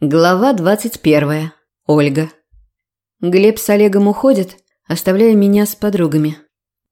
Глава 21. Ольга. Глеб с Олегом уходят, оставляя меня с подругами.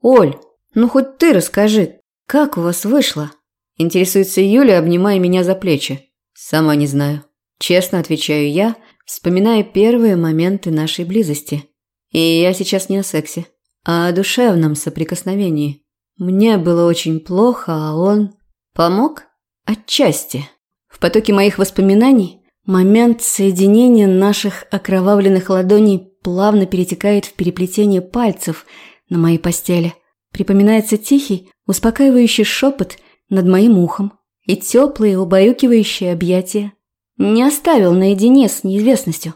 «Оль, ну хоть ты расскажи, как у вас вышло?» Интересуется Юля, обнимая меня за плечи. «Сама не знаю». Честно отвечаю я, вспоминая первые моменты нашей близости. И я сейчас не о сексе, а о душевном соприкосновении. Мне было очень плохо, а он... Помог? Отчасти. В потоке моих воспоминаний – Момент соединения наших окровавленных ладоней плавно перетекает в переплетение пальцев на моей постели. Припоминается тихий, успокаивающий шепот над моим ухом и теплые, убаюкивающие объятия. Не оставил наедине с неизвестностью.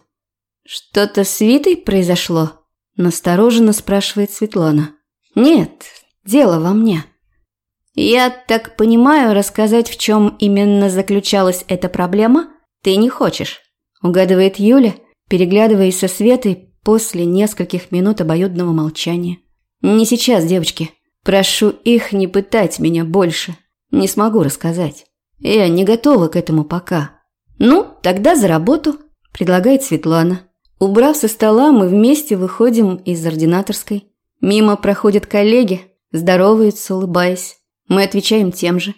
«Что-то с Витой произошло?» – настороженно спрашивает Светлана. «Нет, дело во мне». «Я так понимаю, рассказать, в чем именно заключалась эта проблема – «Ты не хочешь», – угадывает Юля, переглядываясь со Светой после нескольких минут обоюдного молчания. «Не сейчас, девочки. Прошу их не пытать меня больше. Не смогу рассказать. Я не готова к этому пока». «Ну, тогда за работу», – предлагает Светлана. Убрав со стола, мы вместе выходим из ординаторской. Мимо проходят коллеги, здороваются, улыбаясь. Мы отвечаем тем же.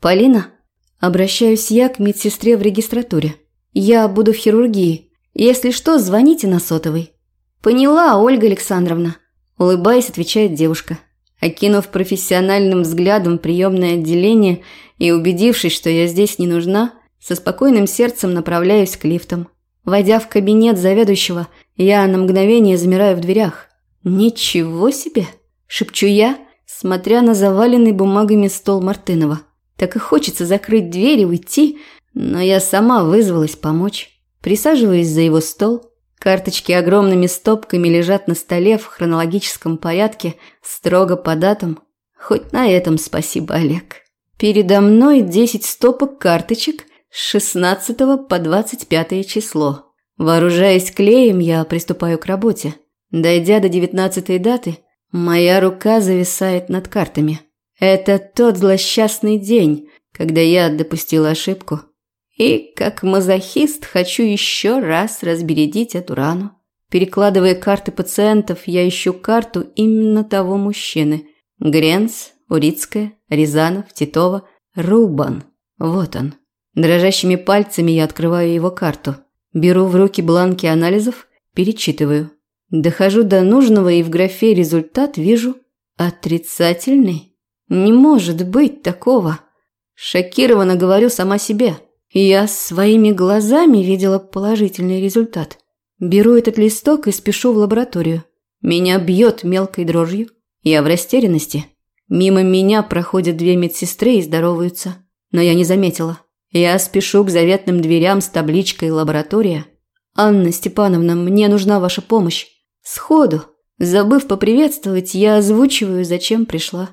«Полина?» Обращаюсь я к медсестре в регистратуре. Я буду в хирургии. Если что, звоните на сотовый. Поняла, Ольга Александровна. Улыбаясь, отвечает девушка. Окинув профессиональным взглядом приемное отделение и убедившись, что я здесь не нужна, со спокойным сердцем направляюсь к лифтам. Войдя в кабинет заведующего, я на мгновение замираю в дверях. «Ничего себе!» – шепчу я, смотря на заваленный бумагами стол Мартынова. Так и хочется закрыть дверь и уйти, но я сама вызвалась помочь. Присаживаюсь за его стол. Карточки огромными стопками лежат на столе в хронологическом порядке, строго по датам. Хоть на этом спасибо, Олег. Передо мной 10 стопок карточек с 16 по 25 число. Вооружаясь клеем, я приступаю к работе. Дойдя до 19 даты, моя рука зависает над картами – это тот злосчастный день, когда я допустила ошибку. И, как мазохист, хочу еще раз разбередить эту рану. Перекладывая карты пациентов, я ищу карту именно того мужчины. Гренц, Урицкая, Рязанов, Титова, Рубан. Вот он. Дрожащими пальцами я открываю его карту. Беру в руки бланки анализов, перечитываю. Дохожу до нужного и в графе «Результат» вижу отрицательный. Не может быть такого. Шокированно говорю сама себе. Я своими глазами видела положительный результат. Беру этот листок и спешу в лабораторию. Меня бьет мелкой дрожью. Я в растерянности. Мимо меня проходят две медсестры и здороваются. Но я не заметила. Я спешу к заветным дверям с табличкой «Лаборатория». «Анна Степановна, мне нужна ваша помощь». Сходу, забыв поприветствовать, я озвучиваю, зачем пришла.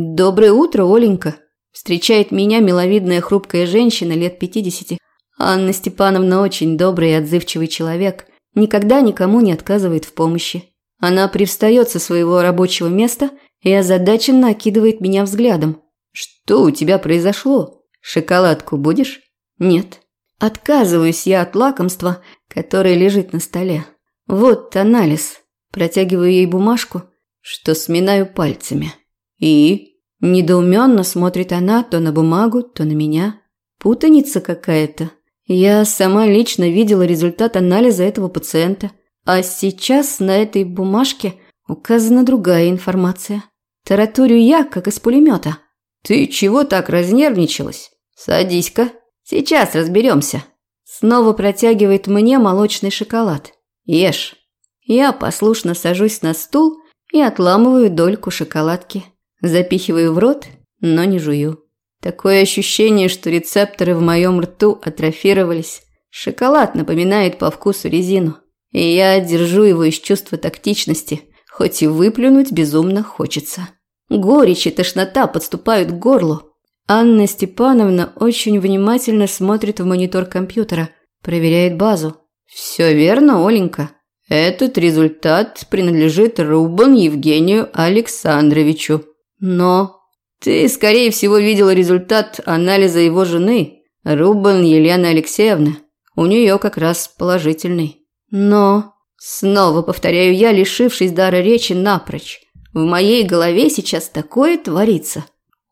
«Доброе утро, Оленька!» Встречает меня миловидная хрупкая женщина лет пятидесяти. Анна Степановна очень добрый и отзывчивый человек, никогда никому не отказывает в помощи. Она привстает со своего рабочего места и озадаченно окидывает меня взглядом. «Что у тебя произошло? Шоколадку будешь?» «Нет». Отказываюсь я от лакомства, которое лежит на столе. Вот анализ. Протягиваю ей бумажку, что сминаю пальцами. «И?» Недоуменно смотрит она то на бумагу, то на меня. Путаница какая-то. Я сама лично видела результат анализа этого пациента. А сейчас на этой бумажке указана другая информация. Тараторю я, как из пулемета. «Ты чего так разнервничалась? Садись-ка, сейчас разберемся». Снова протягивает мне молочный шоколад. «Ешь». Я послушно сажусь на стул и отламываю дольку шоколадки. Запихиваю в рот, но не жую. Такое ощущение, что рецепторы в моем рту атрофировались. Шоколад напоминает по вкусу резину. И я держу его из чувства тактичности, хоть и выплюнуть безумно хочется. Горечь и тошнота подступают к горлу. Анна Степановна очень внимательно смотрит в монитор компьютера, проверяет базу. «Все верно, Оленька. Этот результат принадлежит Рубан Евгению Александровичу. Но ты, скорее всего, видела результат анализа его жены, Рубан Елены Алексеевны. У нее как раз положительный. Но, снова повторяю я, лишившись дара речи напрочь, в моей голове сейчас такое творится.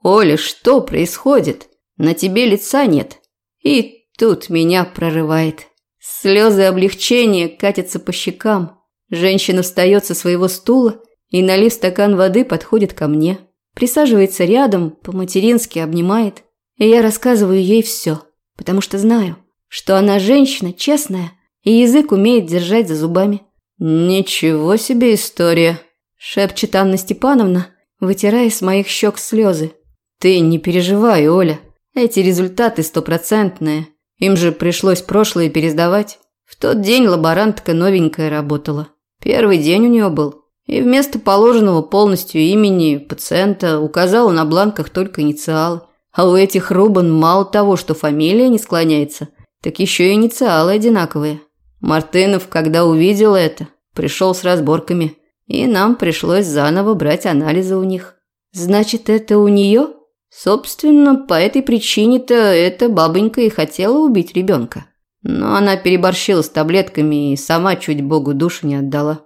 Оля, что происходит? На тебе лица нет. И тут меня прорывает. Слезы облегчения катятся по щекам. Женщина встает со своего стула и, налив стакан воды, подходит ко мне. Присаживается рядом, по-матерински обнимает. И я рассказываю ей все, потому что знаю, что она женщина честная и язык умеет держать за зубами. «Ничего себе история!» – шепчет Анна Степановна, вытирая с моих щек слезы. «Ты не переживай, Оля. Эти результаты стопроцентные. Им же пришлось прошлое пересдавать. В тот день лаборантка новенькая работала. Первый день у нее был. И вместо положенного полностью имени пациента указала на бланках только инициалы. А у этих Рубан мало того, что фамилия не склоняется, так еще и инициалы одинаковые. Мартынов, когда увидел это, пришел с разборками, и нам пришлось заново брать анализы у них. Значит, это у нее? Собственно, по этой причине-то эта бабонька и хотела убить ребенка. Но она переборщила с таблетками и сама чуть Богу душу не отдала.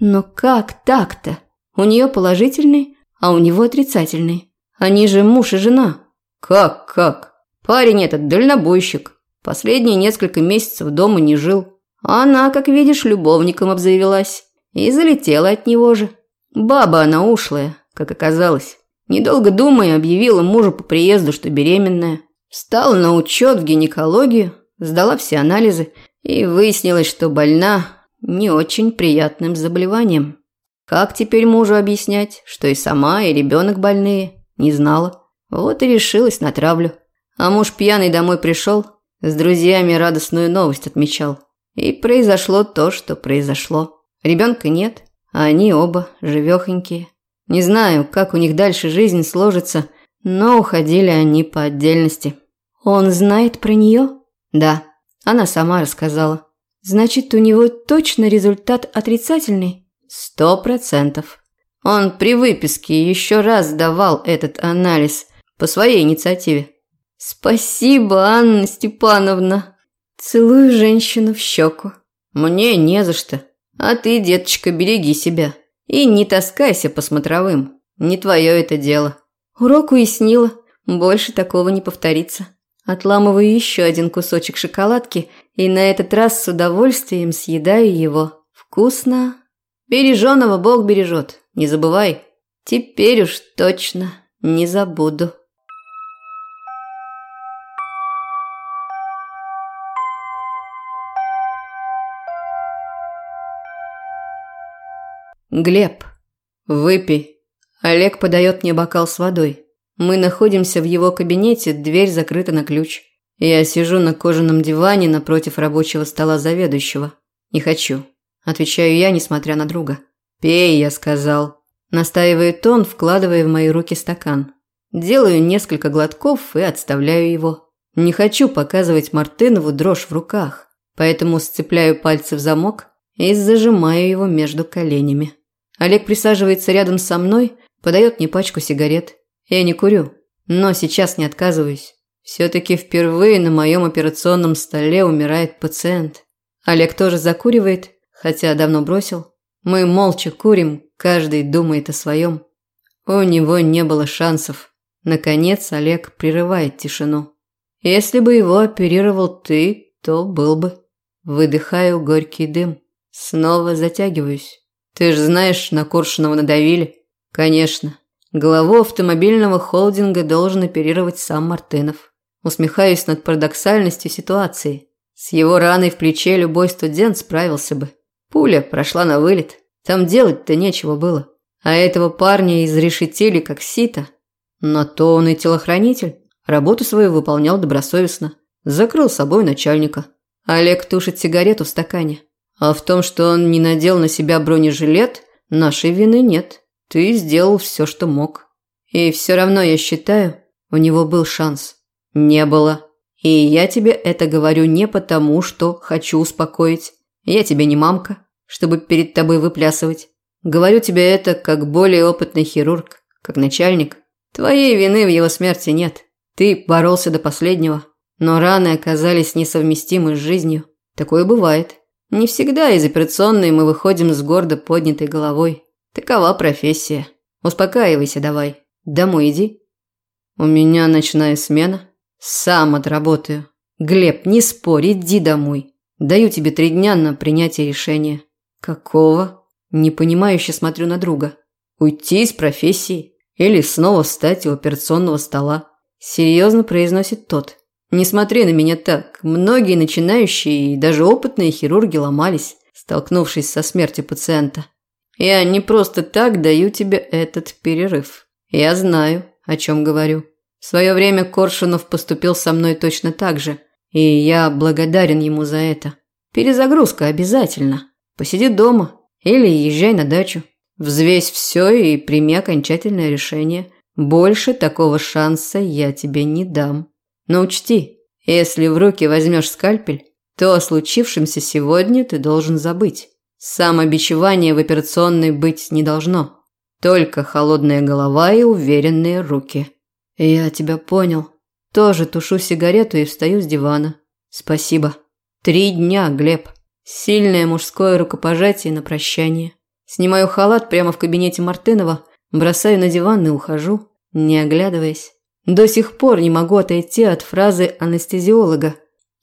Но как так-то? У нее положительный, а у него отрицательный. Они же муж и жена. Как, как? Парень этот дальнобойщик. Последние несколько месяцев дома не жил. Она, как видишь, любовником обзавелась. И залетела от него же. Баба она ушлая, как оказалось. Недолго думая, объявила мужу по приезду, что беременная. Встала на учет в гинекологию, сдала все анализы и выяснилось, что больна не очень приятным заболеванием. Как теперь мужу объяснять, что и сама, и ребенок больные? Не знала. Вот и решилась на травлю. А муж пьяный домой пришел, с друзьями радостную новость отмечал. И произошло то, что произошло. Ребенка нет, а они оба живехонькие. Не знаю, как у них дальше жизнь сложится, но уходили они по отдельности. Он знает про нее? Да, она сама рассказала. Значит, у него точно результат отрицательный? Сто процентов. Он при выписке еще раз давал этот анализ по своей инициативе. Спасибо, Анна Степановна. Целую женщину в щеку. Мне не за что. А ты, деточка, береги себя. И не таскайся по смотровым. Не твое это дело. Урок уяснила. Больше такого не повторится. Отламываю еще один кусочек шоколадки и на этот раз с удовольствием съедаю его. Вкусно. Береженого Бог бережет. Не забывай. Теперь уж точно не забуду. Глеб, выпей. Олег подает мне бокал с водой. Мы находимся в его кабинете, дверь закрыта на ключ. Я сижу на кожаном диване напротив рабочего стола заведующего. Не хочу. Отвечаю я, несмотря на друга. «Пей», я сказал. Настаивает он, вкладывая в мои руки стакан. Делаю несколько глотков и отставляю его. Не хочу показывать Мартынову дрожь в руках, поэтому сцепляю пальцы в замок и зажимаю его между коленями. Олег присаживается рядом со мной, подает мне пачку сигарет. Я не курю, но сейчас не отказываюсь. Все-таки впервые на моем операционном столе умирает пациент. Олег тоже закуривает, хотя давно бросил. Мы молча курим, каждый думает о своем. У него не было шансов. Наконец Олег прерывает тишину. Если бы его оперировал ты, то был бы. Выдыхаю горький дым. Снова затягиваюсь. Ты же знаешь, на Коршунова надавили. Конечно. Главу автомобильного холдинга должен оперировать сам Мартынов. Усмехаюсь над парадоксальностью ситуации. С его раной в плече любой студент справился бы. Пуля прошла на вылет. Там делать-то нечего было. А этого парня изрешетили как сито. Но то он и телохранитель. Работу свою выполнял добросовестно. Закрыл собой начальника. Олег тушит сигарету в стакане. А в том, что он не надел на себя бронежилет, нашей вины нет. Ты сделал все, что мог. И все равно, я считаю, у него был шанс. Не было. И я тебе это говорю не потому, что хочу успокоить. Я тебе не мамка, чтобы перед тобой выплясывать. Говорю тебе это как более опытный хирург, как начальник. Твоей вины в его смерти нет. Ты боролся до последнего. но раны оказались несовместимы с жизнью. Такое бывает. Не всегда из операционной мы выходим с гордо поднятой головой. Такова профессия. Успокаивайся давай. Домой иди. У меня ночная смена. Сам отработаю. Глеб, не спорь, иди домой. Даю тебе три дня на принятие решения. Какого? Непонимающе смотрю на друга. Уйти из профессии или снова встать у операционного стола. Серьезно произносит тот. Не смотри на меня так. Многие начинающие и даже опытные хирурги ломались, столкнувшись со смертью пациента. Я не просто так даю тебе этот перерыв. Я знаю, о чем говорю. В свое время Коршунов поступил со мной точно так же, и я благодарен ему за это. Перезагрузка обязательно. Посиди дома или езжай на дачу. Взвесь все и прими окончательное решение. Больше такого шанса я тебе не дам. Но учти, если в руки возьмешь скальпель, то о случившемся сегодня ты должен забыть. Самобичевания в операционной быть не должно. Только холодная голова и уверенные руки. Я тебя понял. Тоже тушу сигарету и встаю с дивана. Спасибо. Три дня, Глеб. Сильное мужское рукопожатие на прощание. Снимаю халат прямо в кабинете Мартынова, бросаю на диван и ухожу, не оглядываясь. До сих пор не могу отойти от фразы анестезиолога.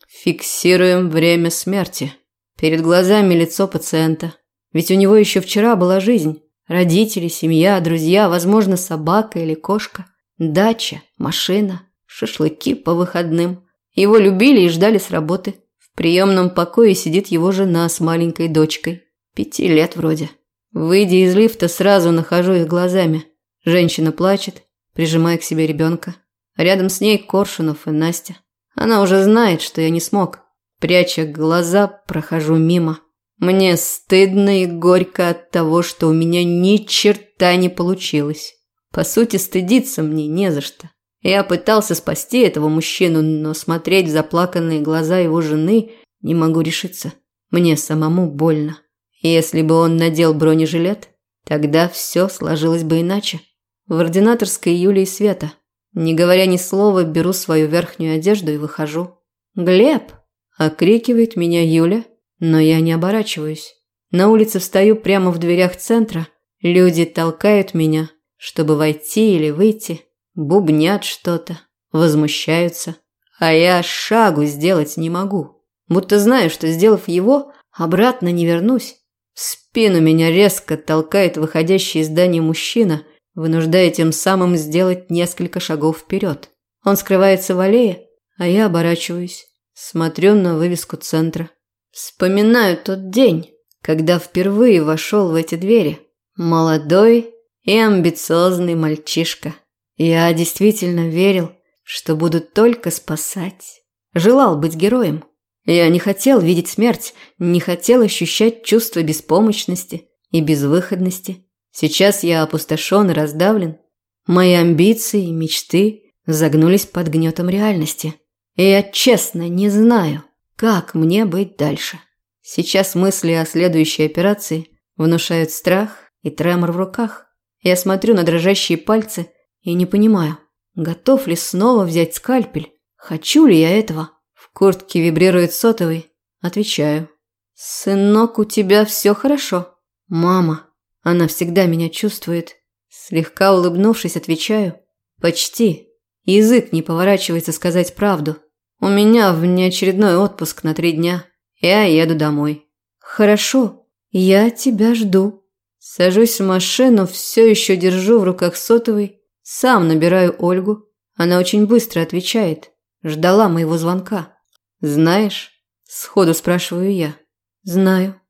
Фиксируем время смерти. Перед глазами лицо пациента. Ведь у него еще вчера была жизнь. Родители, семья, друзья, возможно, собака или кошка. Дача, машина, шашлыки по выходным. Его любили и ждали с работы. В приемном покое сидит его жена с маленькой дочкой. Пяти лет вроде. Выйдя из лифта, сразу нахожу их глазами. Женщина плачет, прижимая к себе ребенка. Рядом с ней Коршунов и Настя. Она уже знает, что я не смог. Пряча глаза, прохожу мимо. Мне стыдно и горько от того, что у меня ни черта не получилось. По сути, стыдиться мне не за что. Я пытался спасти этого мужчину, но смотреть в заплаканные глаза его жены не могу решиться. Мне самому больно. Если бы он надел бронежилет, тогда все сложилось бы иначе. В ординаторской Юлии Света. Не говоря ни слова, беру свою верхнюю одежду и выхожу. «Глеб!» – окрикивает меня Юля, но я не оборачиваюсь. На улице встаю прямо в дверях центра. Люди толкают меня, чтобы войти или выйти. Бубнят что-то, возмущаются. А я шагу сделать не могу. Будто знаю, что, сделав его, обратно не вернусь. В спину меня резко толкает выходящий из здания мужчина – вынуждая тем самым сделать несколько шагов вперед. Он скрывается в аллее, а я оборачиваюсь, смотрю на вывеску центра. Вспоминаю тот день, когда впервые вошел в эти двери. Молодой и амбициозный мальчишка. Я действительно верил, что буду только спасать. Желал быть героем. Я не хотел видеть смерть, не хотел ощущать чувство беспомощности и безвыходности. Сейчас я опустошен и раздавлен. Мои амбиции и мечты загнулись под гнетом реальности. И я честно не знаю, как мне быть дальше. Сейчас мысли о следующей операции внушают страх и тремор в руках. Я смотрю на дрожащие пальцы и не понимаю, готов ли снова взять скальпель, хочу ли я этого. В куртке вибрирует сотовый. Отвечаю. «Сынок, у тебя все хорошо?» «Мама». Она всегда меня чувствует. Слегка улыбнувшись, отвечаю. Почти. Язык не поворачивается сказать правду. У меня внеочередной отпуск на три дня. Я еду домой. Хорошо. Я тебя жду. Сажусь в машину, все еще держу в руках сотовый. Сам набираю Ольгу. Она очень быстро отвечает. Ждала моего звонка. «Знаешь?» – сходу спрашиваю я. «Знаю.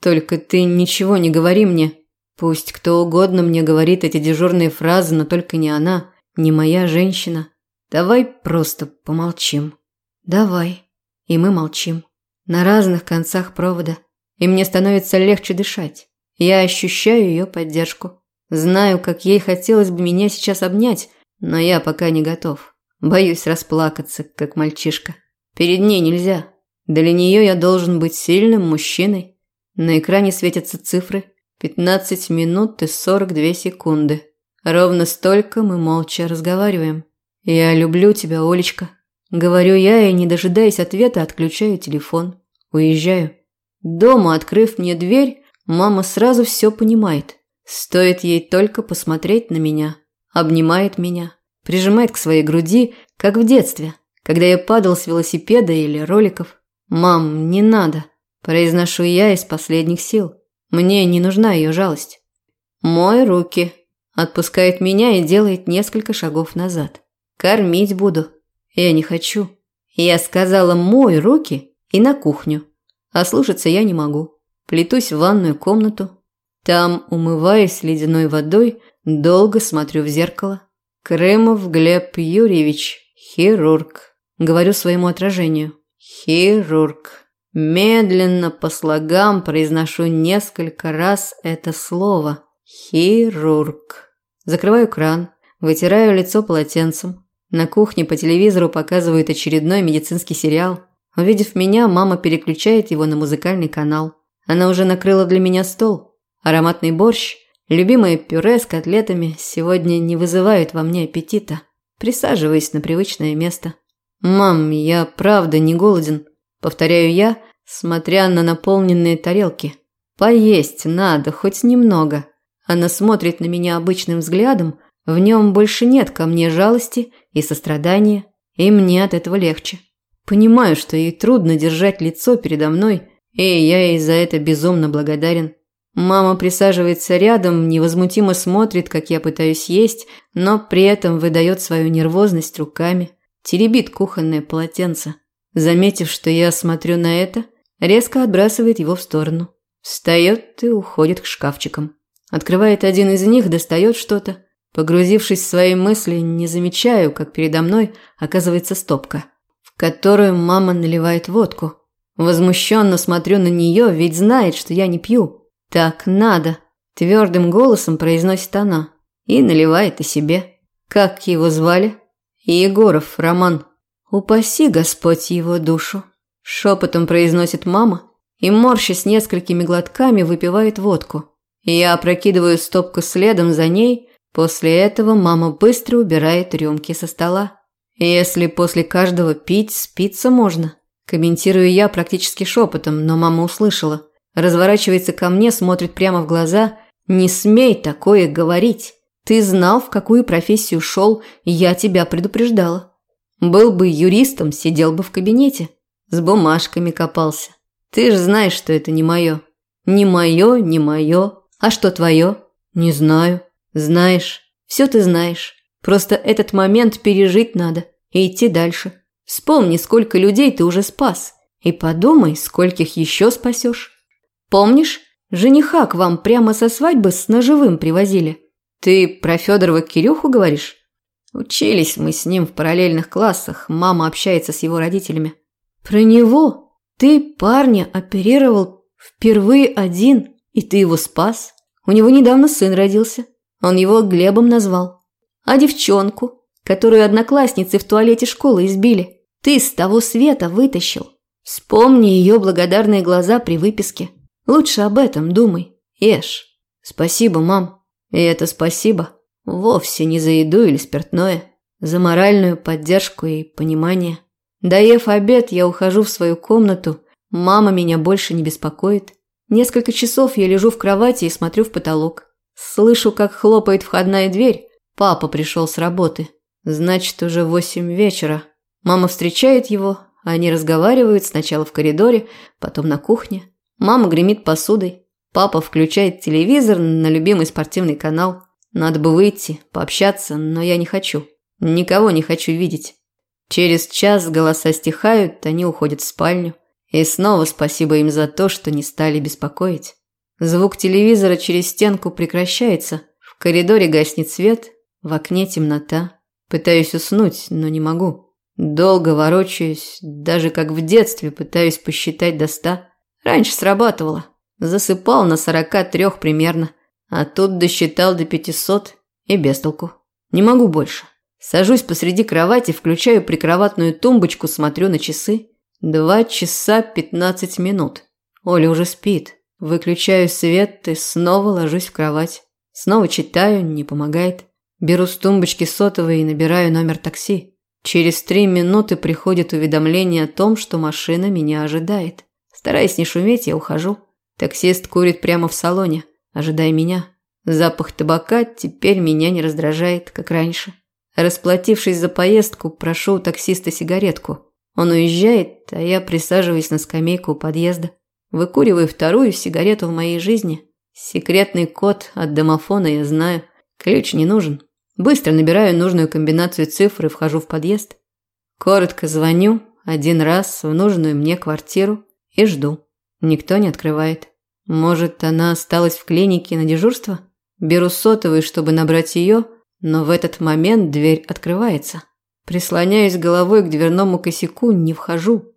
Только ты ничего не говори мне. Пусть кто угодно мне говорит эти дежурные фразы, но только не она, не моя женщина. Давай просто помолчим. Давай. И мы молчим. На разных концах провода. И мне становится легче дышать. Я ощущаю ее поддержку. Знаю, как ей хотелось бы меня сейчас обнять, но я пока не готов. Боюсь расплакаться, как мальчишка. Перед ней нельзя. Для нее я должен быть сильным мужчиной. На экране светятся цифры – 15 минут и 42 секунды. Ровно столько мы молча разговариваем. «Я люблю тебя, Олечка», – Говорю я и, не дожидаясь ответа, отключаю телефон. Уезжаю. Дома, открыв мне дверь, мама сразу все понимает. Стоит ей только посмотреть на меня. Обнимает меня, прижимает к своей груди, как в детстве, когда я падал с велосипеда или роликов. «Мам, не надо», – произношу я из последних сил. Мне не нужна ее жалость. «Мой руки», – отпускает меня и делает несколько шагов назад. «Кормить буду». Я не хочу. Я сказала «мой руки» и на кухню. А слушаться я не могу. Плетусь в ванную комнату. Там, умываясь ледяной водой, долго смотрю в зеркало. Крымов Глеб Юрьевич, хирург. Говорю своему отражению. Хирург. Медленно по слогам произношу несколько раз это слово. Хирург. Закрываю кран, вытираю лицо полотенцем. На кухне по телевизору показывают очередной медицинский сериал. Увидев меня, мама переключает его на музыкальный канал. Она уже накрыла для меня стол. Ароматный борщ, любимое пюре с котлетами сегодня не вызывают во мне аппетита. Присаживаясь на привычное место. «Мам, я правда не голоден», – повторяю я, смотря на наполненные тарелки. «Поесть надо, хоть немного». Она смотрит на меня обычным взглядом, в нем больше нет ко мне жалости и сострадания, и мне от этого легче. Понимаю, что ей трудно держать лицо передо мной, и я ей за это безумно благодарен. Мама присаживается рядом, невозмутимо смотрит, как я пытаюсь есть, но при этом выдает свою нервозность руками, теребит кухонное полотенце. Заметив, что я смотрю на это, резко отбрасывает его в сторону. Встает и уходит к шкафчикам. Открывает один из них, достает что-то, Погрузившись в свои мысли, не замечаю, как передо мной оказывается стопка, в которую мама наливает водку. Возмущенно смотрю на нее, ведь знает, что я не пью. «Так надо», – твердым голосом произносит она. И наливает и себе. Как его звали? Егоров Роман. «Упаси Господь его душу», – шепотом произносит мама и, морщась несколькими глотками, выпивает водку. Я опрокидываю стопку следом за ней – После этого мама быстро убирает рюмки со стола. Если после каждого пить, спиться можно. Комментирую я практически шепотом, но мама услышала. Разворачивается ко мне, смотрит прямо в глаза. «Не смей такое говорить. Ты знал, в какую профессию шел, я тебя предупреждала. Был бы юристом, сидел бы в кабинете. С бумажками копался. Ты же знаешь, что это не мое. Не мое, не мое. А что твое? Не знаю. Знаешь, все ты знаешь. Просто этот момент пережить надо и идти дальше. Вспомни, сколько людей ты уже спас. И подумай, скольких еще спасешь. Помнишь, жениха к вам прямо со свадьбы с ножевым привозили? Ты про Федорова Кирюху говоришь? Учились мы с ним в параллельных классах, мама общается с его родителями. Про него? Ты парня оперировал впервые один, и ты его спас? У него недавно сын родился. Он его Глебом назвал. А девчонку, которую одноклассницы в туалете школы избили, ты с того света вытащил. Вспомни ее благодарные глаза при выписке. Лучше об этом думай. Ешь. Спасибо, мам. И это спасибо вовсе не за еду или спиртное, за моральную поддержку и понимание. Доев обед, я ухожу в свою комнату. Мама меня больше не беспокоит. Несколько часов я лежу в кровати и смотрю в потолок. Слышу, как хлопает входная дверь. Папа пришел с работы. Значит, уже восемь вечера. Мама встречает его, они разговаривают сначала в коридоре, потом на кухне. Мама гремит посудой. Папа включает телевизор на любимый спортивный канал. Надо бы выйти, пообщаться, но я не хочу. Никого не хочу видеть. Через час голоса стихают, они уходят в спальню. И снова спасибо им за то, что не стали беспокоить. Звук телевизора через стенку прекращается. В коридоре гаснет свет, в окне темнота. Пытаюсь уснуть, но не могу. Долго ворочаюсь, даже как в детстве пытаюсь посчитать до ста. Раньше срабатывало. Засыпал на сорока трех примерно. А тут досчитал до пятисот и без толку. Не могу больше. Сажусь посреди кровати, включаю прикроватную тумбочку, смотрю на часы. Два часа пятнадцать минут. Оля уже спит. Выключаю свет и снова ложусь в кровать. Снова читаю, не помогает. Беру с тумбочки сотовый и набираю номер такси. Через три минуты приходит уведомление о том, что машина меня ожидает. Стараясь не шуметь, я ухожу. Таксист курит прямо в салоне, ожидая меня. Запах табака теперь меня не раздражает, как раньше. Расплатившись за поездку, прошу у таксиста сигаретку. Он уезжает, а я присаживаюсь на скамейку у подъезда. Выкуриваю вторую сигарету в моей жизни. Секретный код от домофона я знаю. Ключ не нужен. Быстро набираю нужную комбинацию цифр и вхожу в подъезд. Коротко звоню один раз в нужную мне квартиру и жду. Никто не открывает. Может, она осталась в клинике на дежурство? Беру сотовый, чтобы набрать ее, но в этот момент дверь открывается. Прислоняюсь головой к дверному косяку, не вхожу.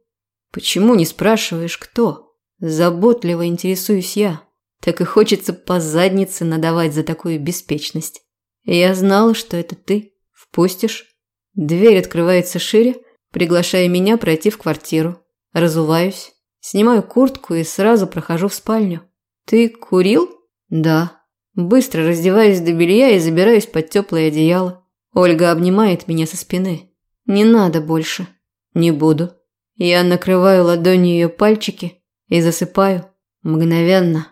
Почему не спрашиваешь, кто? Заботливо интересуюсь я. Так и хочется по заднице надавать за такую беспечность. Я знала, что это ты. Впустишь? Дверь открывается шире, приглашая меня пройти в квартиру. Разуваюсь, снимаю куртку и сразу прохожу в спальню. Ты курил? Да. Быстро раздеваюсь до белья и забираюсь под теплое одеяло. Ольга обнимает меня со спины. Не надо больше. Не буду. Я накрываю ладонью ее пальчики и засыпаю. Мгновенно.